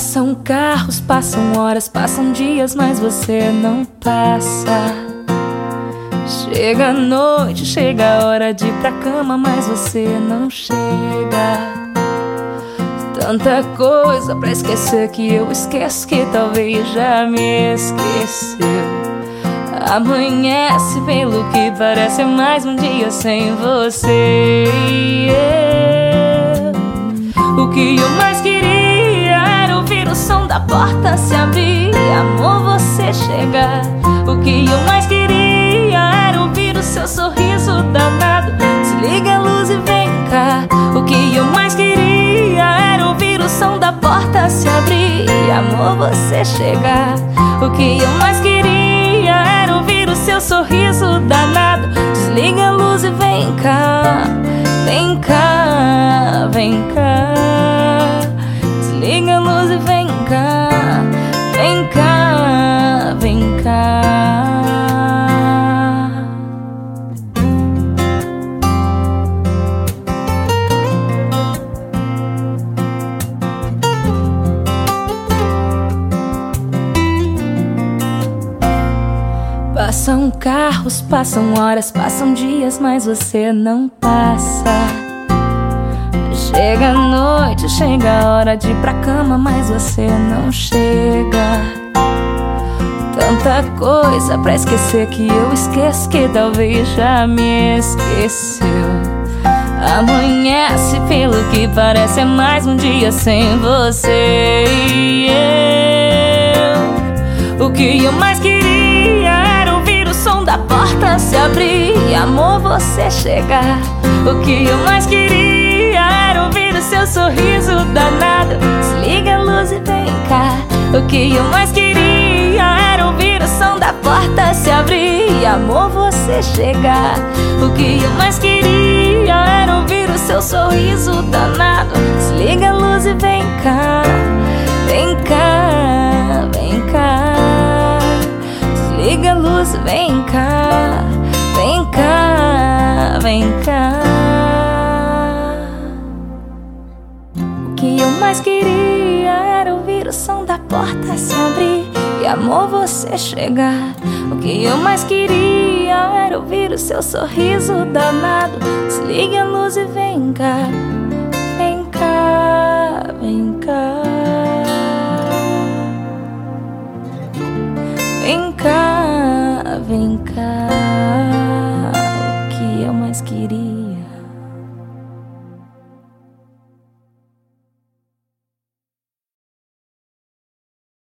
Passam carros, passam horas, passam dias, mas você não passa. Chega a noite, chega a hora de ir pra cama, mas você não chega. Tanta coisa pra esquecer que eu esqueço que talvez já me esqueceu. Amanhece pelo que parece mais um dia sem você. Porta se abrir amor você chegar. O que eu mais queria era ouvir o seu sorriso danado. Desliga a luz e vem cá. O que eu mais queria era ouvir o som da porta se abrir amor você chegar. O que eu mais queria era ouvir o seu sorriso danado. Desliga a luz e vem cá. Passam carros, passam horas, passam dias, mas você não passa. Chega a noite, chega a hora de ir pra cama, mas você não chega. Tanta coisa pra esquecer que eu esqueço que talvez já me esqueceu. Amanhece pelo que parece é mais um dia sem você e eu. O que eu mais queria você chegar. O que eu mais queria era ouvir o seu sorriso danado. Desliga a luz e vem cá. O que eu mais queria era ouvir o som da porta se abrir e amor você chegar. O que eu mais queria era ouvir o seu sorriso danado. Desliga a luz e vem cá. Vem cá, vem cá. Desliga a luz e vem cá. Vem cá, vem cá. O que eu mais queria era ouvir o som da porta se abrir e amor você chegar. O que eu mais queria era ouvir o seu sorriso danado. Desliga a luz e vem cá, vem cá, vem